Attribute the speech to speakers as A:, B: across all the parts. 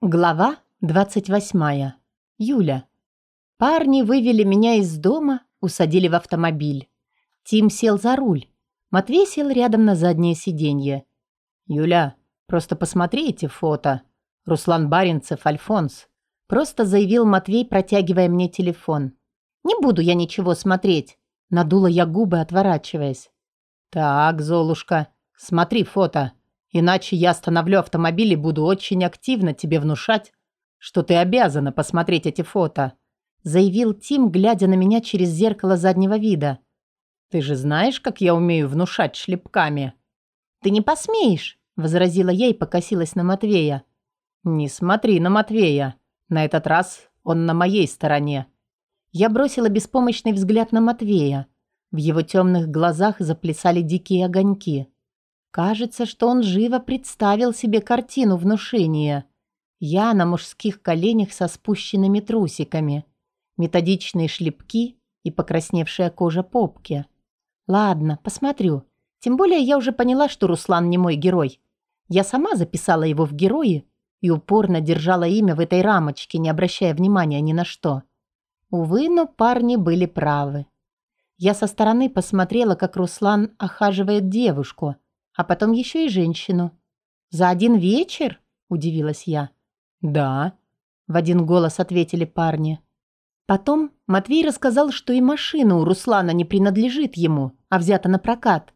A: Глава 28. Юля. Парни вывели меня из дома, усадили в автомобиль. Тим сел за руль. Матвей сел рядом на заднее сиденье. «Юля, просто посмотри эти фото. Руслан Баринцев, Альфонс». Просто заявил Матвей, протягивая мне телефон. «Не буду я ничего смотреть», — надула я губы, отворачиваясь. «Так, Золушка, смотри фото». Иначе я остановлю автомобиль и буду очень активно тебе внушать, что ты обязана посмотреть эти фото», заявил Тим, глядя на меня через зеркало заднего вида. «Ты же знаешь, как я умею внушать шлепками?» «Ты не посмеешь», – возразила я и покосилась на Матвея. «Не смотри на Матвея. На этот раз он на моей стороне». Я бросила беспомощный взгляд на Матвея. В его темных глазах заплясали дикие огоньки. Кажется, что он живо представил себе картину внушения. Я на мужских коленях со спущенными трусиками, методичные шлепки и покрасневшая кожа попки. Ладно, посмотрю. Тем более я уже поняла, что Руслан не мой герой. Я сама записала его в герои и упорно держала имя в этой рамочке, не обращая внимания ни на что. Увы, но парни были правы. Я со стороны посмотрела, как Руслан охаживает девушку – а потом еще и женщину. «За один вечер?» – удивилась я. «Да», – в один голос ответили парни. Потом Матвей рассказал, что и машина у Руслана не принадлежит ему, а взята на прокат.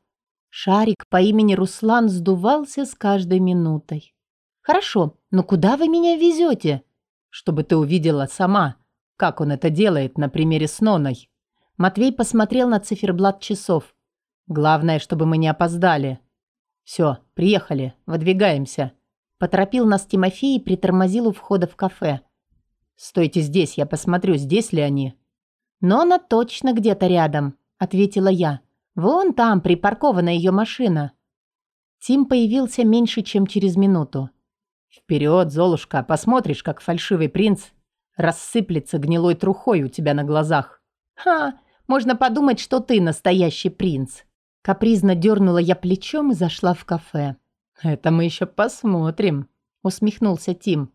A: Шарик по имени Руслан сдувался с каждой минутой. «Хорошо, но куда вы меня везете?» «Чтобы ты увидела сама, как он это делает на примере с Ноной». Матвей посмотрел на циферблат часов. «Главное, чтобы мы не опоздали». «Все, приехали, выдвигаемся», – поторопил нас Тимофей и притормозил у входа в кафе. «Стойте здесь, я посмотрю, здесь ли они». «Но она точно где-то рядом», – ответила я. «Вон там припаркована ее машина». Тим появился меньше, чем через минуту. «Вперед, Золушка, посмотришь, как фальшивый принц рассыплется гнилой трухой у тебя на глазах». «Ха, можно подумать, что ты настоящий принц», Капризно дернула я плечом и зашла в кафе. «Это мы еще посмотрим», — усмехнулся Тим.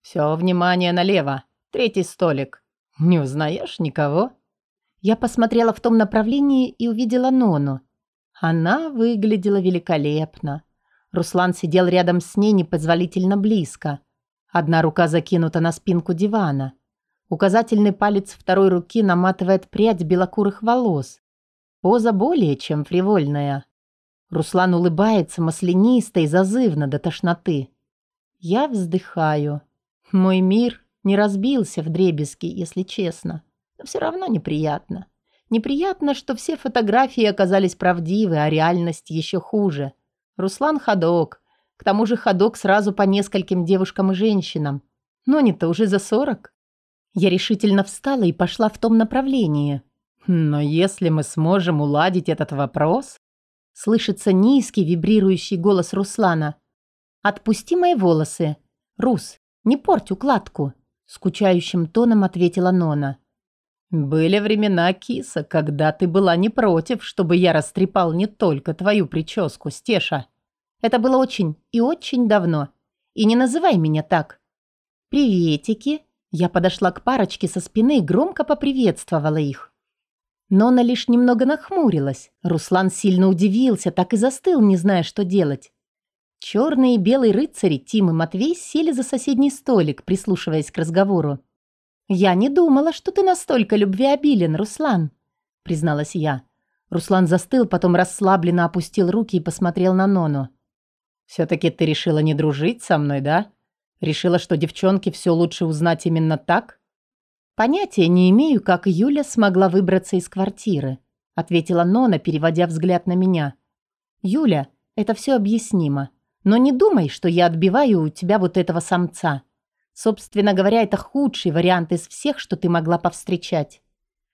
A: «Все, внимание налево. Третий столик. Не узнаешь никого?» Я посмотрела в том направлении и увидела Нону. Она выглядела великолепно. Руслан сидел рядом с ней непозволительно близко. Одна рука закинута на спинку дивана. Указательный палец второй руки наматывает прядь белокурых волос. Поза более чем фривольная. Руслан улыбается маслянисто и зазывно до тошноты. Я вздыхаю. Мой мир не разбился в дребезги, если честно. Но все равно неприятно. Неприятно, что все фотографии оказались правдивы, а реальность еще хуже. Руслан ходок. К тому же ходок сразу по нескольким девушкам и женщинам. Но не-то уже за сорок. Я решительно встала и пошла в том направлении. Но если мы сможем уладить этот вопрос... Слышится низкий вибрирующий голос Руслана. «Отпусти мои волосы. Рус, не порть укладку», — скучающим тоном ответила Нона. «Были времена, киса, когда ты была не против, чтобы я растрепал не только твою прическу, Стеша. Это было очень и очень давно. И не называй меня так». «Приветики». Я подошла к парочке со спины и громко поприветствовала их. Но она лишь немного нахмурилась. Руслан сильно удивился, так и застыл, не зная, что делать. Черные и белые рыцари Тим и Матвей сели за соседний столик, прислушиваясь к разговору. «Я не думала, что ты настолько любвеобилен, Руслан», — призналась я. Руслан застыл, потом расслабленно опустил руки и посмотрел на Нону. «Все-таки ты решила не дружить со мной, да? Решила, что девчонке все лучше узнать именно так?» «Понятия не имею, как Юля смогла выбраться из квартиры», ответила Нона, переводя взгляд на меня. «Юля, это все объяснимо. Но не думай, что я отбиваю у тебя вот этого самца. Собственно говоря, это худший вариант из всех, что ты могла повстречать.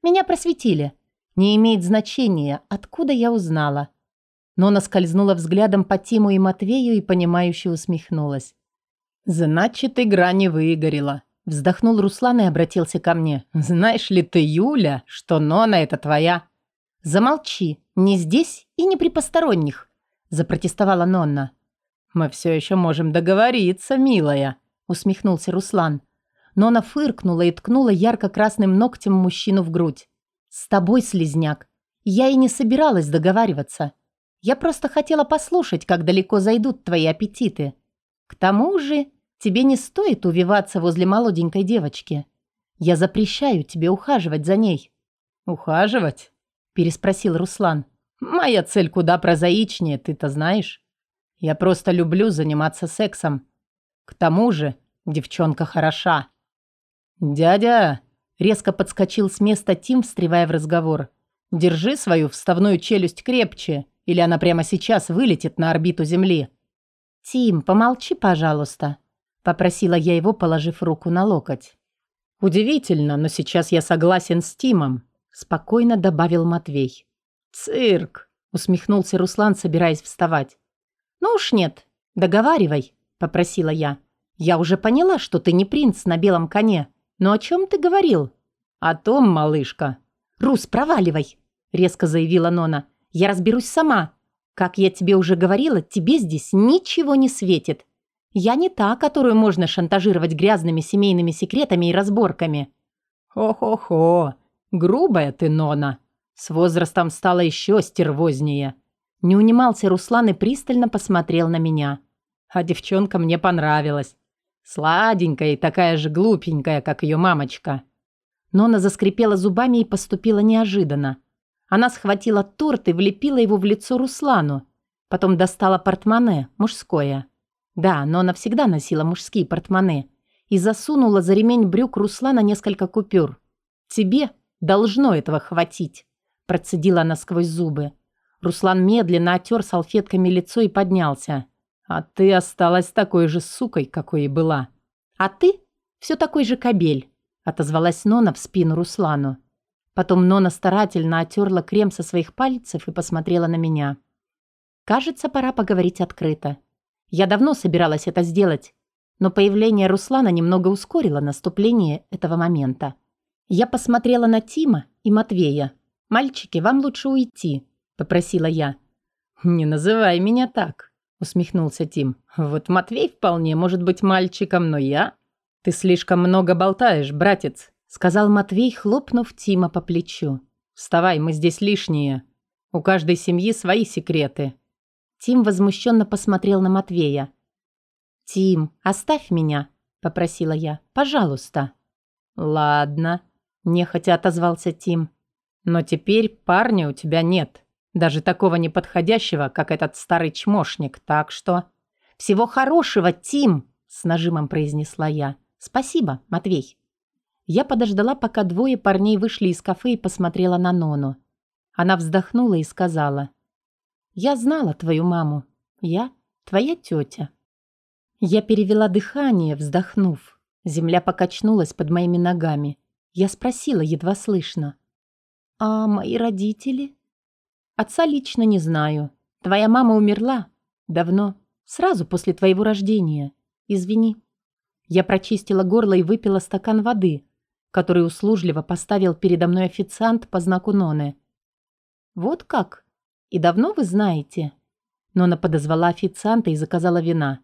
A: Меня просветили. Не имеет значения, откуда я узнала». Нона скользнула взглядом по Тиму и Матвею и понимающе усмехнулась. «Значит, игра не выгорела», Вздохнул Руслан и обратился ко мне. «Знаешь ли ты, Юля, что Нона это твоя?» «Замолчи. Не здесь и не при посторонних», – запротестовала Нонна. «Мы все еще можем договориться, милая», – усмехнулся Руслан. Но она фыркнула и ткнула ярко-красным ногтем мужчину в грудь. «С тобой, слезняк, я и не собиралась договариваться. Я просто хотела послушать, как далеко зайдут твои аппетиты. К тому же тебе не стоит увиваться возле молоденькой девочки. Я запрещаю тебе ухаживать за ней». «Ухаживать?» – переспросил Руслан. «Моя цель куда прозаичнее, ты-то знаешь. Я просто люблю заниматься сексом. К тому же девчонка хороша». «Дядя!» – резко подскочил с места Тим, встревая в разговор. «Держи свою вставную челюсть крепче, или она прямо сейчас вылетит на орбиту Земли». «Тим, помолчи, пожалуйста», – попросила я его, положив руку на локоть. «Удивительно, но сейчас я согласен с Тимом», – спокойно добавил Матвей. «Цирк», – усмехнулся Руслан, собираясь вставать. «Ну уж нет, договаривай», – попросила я. «Я уже поняла, что ты не принц на белом коне. Но о чем ты говорил?» «О том, малышка». «Рус, проваливай», – резко заявила Нона. «Я разберусь сама. Как я тебе уже говорила, тебе здесь ничего не светит. Я не та, которую можно шантажировать грязными семейными секретами и разборками».
B: «Хо-хо-хо, грубая ты, Нона. С возрастом стала еще стервознее».
A: Не унимался Руслан и пристально посмотрел на меня.
B: А девчонка мне понравилась. Сладенькая и такая же глупенькая, как ее мамочка.
A: Нона заскрипела зубами и поступила неожиданно. Она схватила торт и влепила его в лицо Руслану. Потом достала портмоне, мужское. Да, но она всегда носила мужские портмоне. И засунула за ремень брюк Руслана несколько купюр. «Тебе должно этого хватить», – процедила она сквозь зубы. Руслан медленно оттер салфетками лицо и поднялся.
B: «А ты осталась такой же сукой, какой и была».
A: «А ты все такой же кобель», – отозвалась Нона в спину Руслану. Потом Нона старательно отерла крем со своих пальцев и посмотрела на меня. «Кажется, пора поговорить открыто. Я давно собиралась это сделать, но появление Руслана немного ускорило наступление этого момента. Я посмотрела на Тима и Матвея. «Мальчики, вам лучше уйти», – попросила я.
B: «Не называй меня так», – усмехнулся Тим. «Вот Матвей вполне может быть мальчиком, но я...» «Ты слишком много болтаешь, братец», – сказал Матвей, хлопнув Тима по плечу. «Вставай, мы здесь лишние. У каждой семьи свои секреты.
A: Тим возмущенно посмотрел на Матвея. «Тим, оставь меня», – попросила я. «Пожалуйста».
B: «Ладно», – нехотя отозвался Тим. «Но теперь парня у тебя нет. Даже такого неподходящего, как этот старый чмошник, так что...»
A: «Всего хорошего, Тим!» – с нажимом произнесла я. «Спасибо, Матвей». Я подождала, пока двое парней вышли из кафе и посмотрела на Нону. Она вздохнула и сказала. Я знала твою маму. Я твоя тетя. Я перевела дыхание, вздохнув. Земля покачнулась под моими ногами. Я спросила едва слышно. «А мои родители?» «Отца лично не знаю. Твоя мама умерла. Давно. Сразу после твоего рождения. Извини». Я прочистила горло и выпила стакан воды, который услужливо поставил передо мной официант по знаку Ноны. «Вот как?» «И давно вы знаете?» Нона подозвала официанта и заказала вина.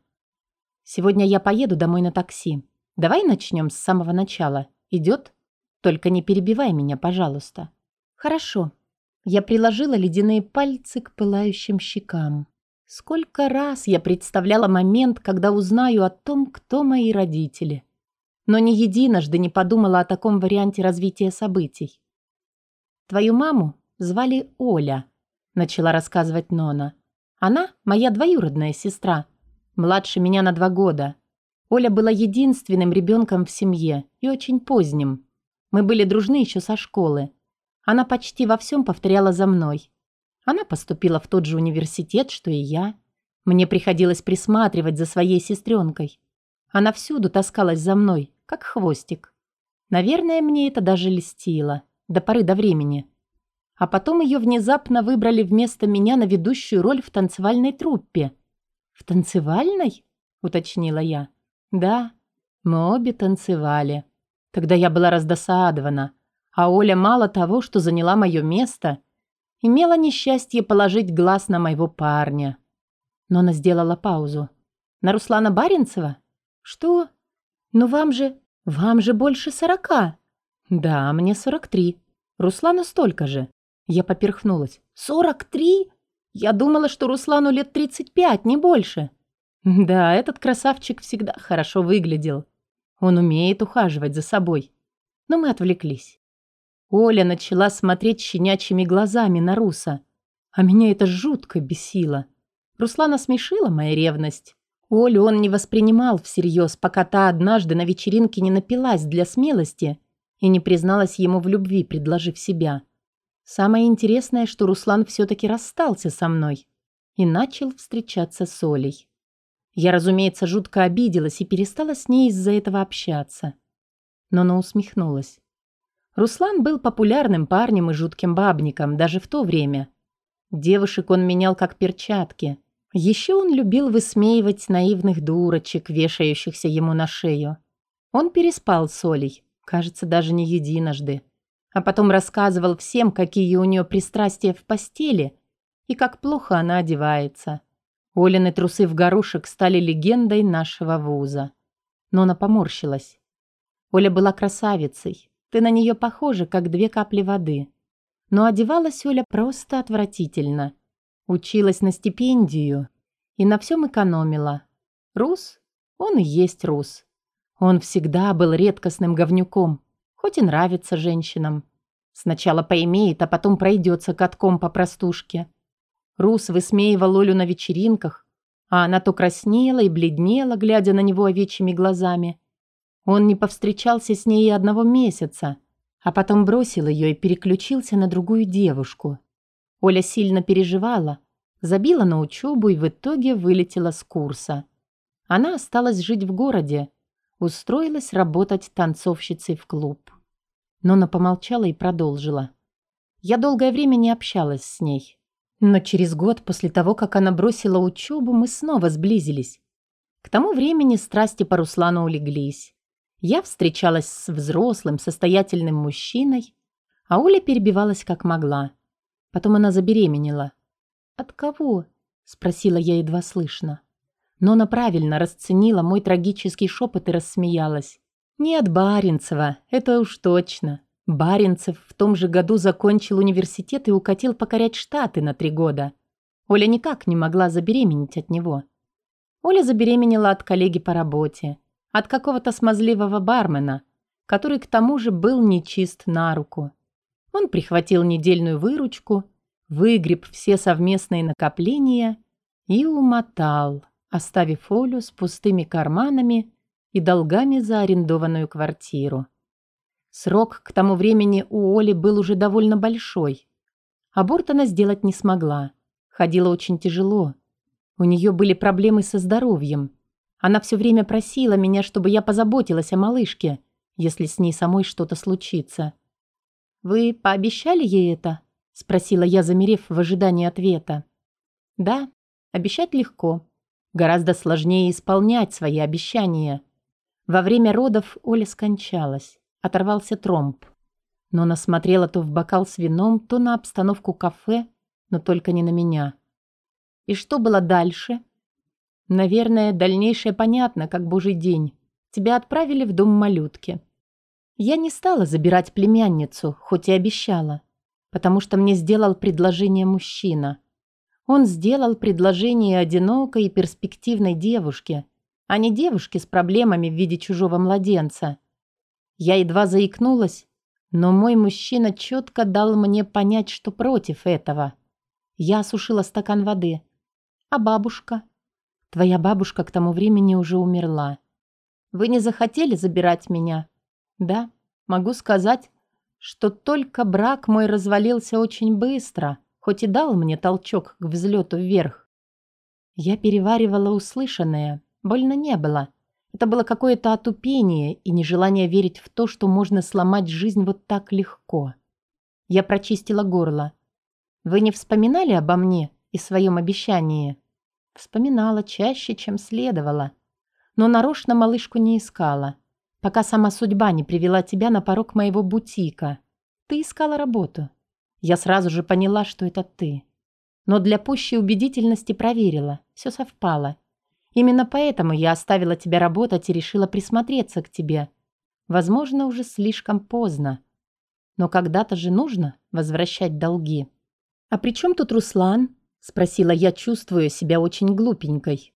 A: «Сегодня я поеду домой на такси. Давай начнем с самого начала. Идет? Только не перебивай меня, пожалуйста». «Хорошо». Я приложила ледяные пальцы к пылающим щекам. Сколько раз я представляла момент, когда узнаю о том, кто мои родители. Но ни единожды не подумала о таком варианте развития событий. Твою маму звали Оля начала рассказывать Нона. Она моя двоюродная сестра, младше меня на два года. Оля была единственным ребенком в семье и очень поздним. Мы были дружны еще со школы. Она почти во всем повторяла за мной. Она поступила в тот же университет, что и я. Мне приходилось присматривать за своей сестренкой. Она всюду таскалась за мной, как хвостик. Наверное, мне это даже льстило. До поры до времени. А потом ее внезапно выбрали вместо меня на ведущую роль в танцевальной труппе. «В танцевальной?» – уточнила я. «Да, мы обе танцевали. Тогда я была раздосадована. А Оля мало того, что заняла мое место, имела несчастье положить глаз на моего парня». Но она сделала паузу. «На Руслана Баренцева?» «Что?» «Но вам же... вам же больше сорока!»
B: «Да, мне сорок три. Руслану столько же». Я поперхнулась. «Сорок три? Я думала, что Руслану лет тридцать пять, не больше». Да, этот красавчик всегда хорошо выглядел. Он умеет ухаживать за собой. Но мы отвлеклись. Оля начала смотреть щенячьими глазами на Руса. А меня это жутко бесило. Руслана смешила моя ревность. Олю он не воспринимал всерьез, пока та однажды на вечеринке не напилась для смелости и не призналась ему в любви, предложив себя. Самое интересное, что Руслан все-таки расстался со мной и начал встречаться с Олей. Я, разумеется, жутко обиделась и перестала с ней из-за этого общаться. Но она усмехнулась. Руслан был популярным парнем и жутким бабником даже в то время. Девушек он менял как перчатки. Еще он любил высмеивать наивных дурочек, вешающихся ему на шею. Он переспал с Олей, кажется, даже не единожды. А потом рассказывал всем, какие у нее пристрастия в постели и как плохо она одевается. Олины трусы в горошек стали легендой нашего вуза. Но она поморщилась. Оля была красавицей. Ты на нее похожа, как две капли воды. Но одевалась Оля просто отвратительно. Училась на стипендию и на всем экономила. Рус? Он и есть рус. Он всегда был редкостным говнюком, хоть и нравится женщинам. Сначала поимеет, а потом пройдется катком по простушке. Рус высмеивал Олю на вечеринках, а она то краснела и бледнела, глядя на него овечьими глазами. Он не повстречался с ней и одного месяца, а потом бросил ее и переключился на другую девушку. Оля сильно переживала, забила на учебу и в итоге вылетела с курса. Она осталась жить в городе, устроилась работать танцовщицей в клуб. Нона помолчала и продолжила. Я долгое время не общалась с ней. Но через год после того, как она бросила учебу, мы снова сблизились. К тому времени страсти по Руслану улеглись. Я встречалась с взрослым, состоятельным мужчиной, а Оля перебивалась как могла. Потом она забеременела. «От кого?» – спросила я едва слышно. Но она правильно расценила мой трагический шепот и рассмеялась. «Не от Баренцева, это уж точно. Баренцев в том же году закончил университет и укатил покорять Штаты на три года. Оля никак не могла забеременеть от него. Оля забеременела от коллеги по работе, от какого-то смазливого бармена, который к тому же был нечист на руку. Он прихватил недельную выручку, выгреб все совместные накопления и умотал, оставив Олю с пустыми карманами и долгами за арендованную квартиру. Срок к тому времени у Оли был уже довольно большой. Аборт она сделать не смогла. Ходила очень тяжело. У нее были проблемы со здоровьем. Она все время просила меня, чтобы я позаботилась о малышке, если с ней самой что-то случится. «Вы пообещали ей это?» – спросила я, замерев в ожидании ответа. «Да, обещать легко. Гораздо сложнее исполнять свои обещания. Во время родов Оля скончалась оторвался тромб. Но она смотрела то в бокал с вином, то на обстановку кафе, но только не на меня. И что было дальше? Наверное, дальнейшее понятно, как божий день. Тебя отправили в дом малютки. Я не стала забирать племянницу, хоть и обещала, потому что мне сделал предложение мужчина. Он сделал предложение одинокой и перспективной девушке, а не девушке с проблемами в виде чужого младенца. Я едва заикнулась, но мой мужчина четко дал мне понять, что против этого. Я осушила стакан воды. А бабушка? Твоя бабушка к тому времени уже умерла. Вы не захотели забирать меня? Да, могу сказать, что только брак мой развалился очень быстро, хоть и дал мне толчок к взлету вверх. Я переваривала услышанное, больно не было. Это было какое-то отупение и нежелание верить в то, что можно сломать жизнь вот так легко. Я прочистила горло. «Вы не вспоминали обо мне и своем обещании?» Вспоминала чаще, чем следовало. Но нарочно малышку не искала, пока сама судьба не привела тебя на порог моего бутика. Ты искала работу. Я сразу же поняла, что это ты. Но для пущей убедительности проверила. Все совпало.
A: Именно поэтому я оставила тебя работать и решила присмотреться к тебе. Возможно, уже слишком поздно. Но когда-то же нужно возвращать долги. «А при чем тут Руслан?» – спросила я, чувствуя себя очень глупенькой.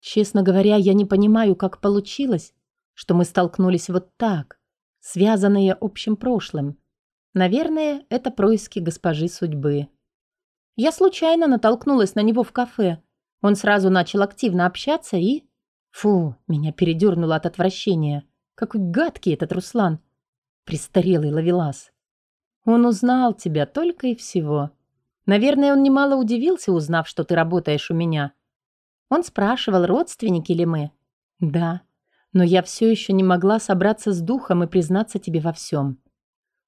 A: Честно говоря, я не понимаю, как получилось, что мы столкнулись вот так, связанные общим прошлым. Наверное, это происки госпожи судьбы. Я случайно натолкнулась на него в кафе. Он сразу начал активно общаться и... Фу, меня передернуло от отвращения. Какой гадкий этот Руслан. Престарелый ловелас. Он узнал тебя только и всего. Наверное, он немало удивился, узнав, что ты работаешь у меня. Он спрашивал, родственники ли мы. Да, но я все еще не могла собраться с духом и признаться тебе во всем.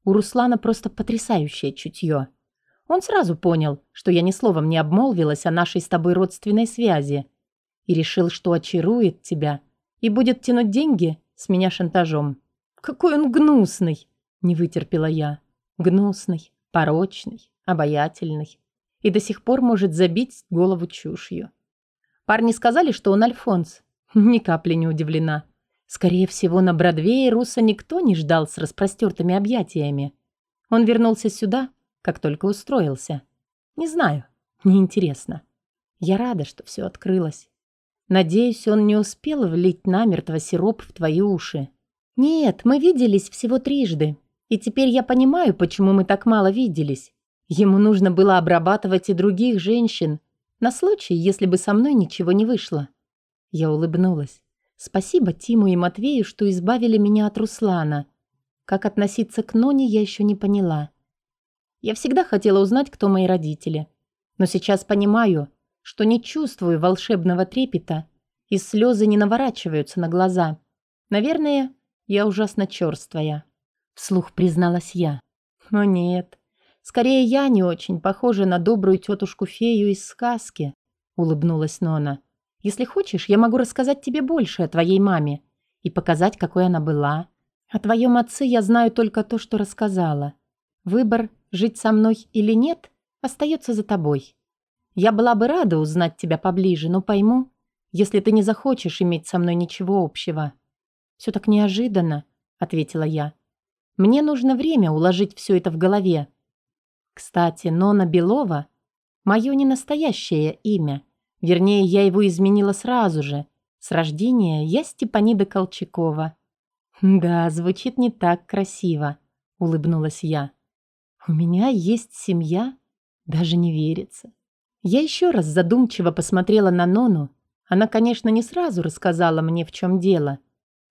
A: У Руслана просто потрясающее чутье. Он сразу понял, что я ни словом не обмолвилась о нашей с тобой родственной связи и решил, что очарует тебя и будет тянуть деньги с меня шантажом. Какой он гнусный, не вытерпела я. Гнусный, порочный, обаятельный и до сих пор может забить голову чушью. Парни сказали, что он Альфонс. Ни капли не удивлена. Скорее всего, на Бродвее Руса никто не ждал с распростертыми объятиями. Он вернулся сюда, как только устроился. Не знаю, неинтересно. Я рада, что все открылось. Надеюсь, он не успел влить намертво сироп в твои уши. Нет, мы виделись всего трижды. И теперь я понимаю, почему мы так мало виделись. Ему нужно было обрабатывать и других женщин, на случай, если бы со мной ничего не вышло. Я улыбнулась. Спасибо Тиму и Матвею, что избавили меня от Руслана. Как относиться к Ноне, я еще не поняла. Я всегда хотела узнать, кто мои родители. Но сейчас понимаю, что не чувствую волшебного трепета, и слезы не наворачиваются на глаза. Наверное, я ужасно черствая. Вслух призналась я. Но нет. Скорее, я не очень похожа на добрую тетушку-фею из сказки, улыбнулась Нона. Если хочешь, я могу рассказать тебе больше о твоей маме и показать, какой она была. О твоем отце я знаю только то, что рассказала. Выбор, жить со мной или нет, остается за тобой. Я была бы рада узнать тебя поближе, но пойму, если ты не захочешь иметь со мной ничего общего. Все так неожиданно, ответила я. Мне нужно время уложить все это в голове. Кстати, Нона Белова – мое ненастоящее имя – Вернее, я его изменила сразу же. С рождения я Степанида Колчакова. «Да, звучит не так красиво», — улыбнулась я. «У меня есть семья? Даже не верится». Я еще раз задумчиво посмотрела на Нону. Она, конечно, не сразу рассказала мне, в чем дело.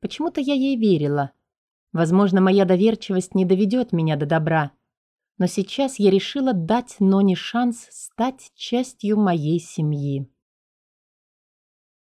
A: Почему-то я ей верила. Возможно, моя доверчивость не доведет меня до добра. Но сейчас я решила дать Ноне шанс стать частью моей семьи.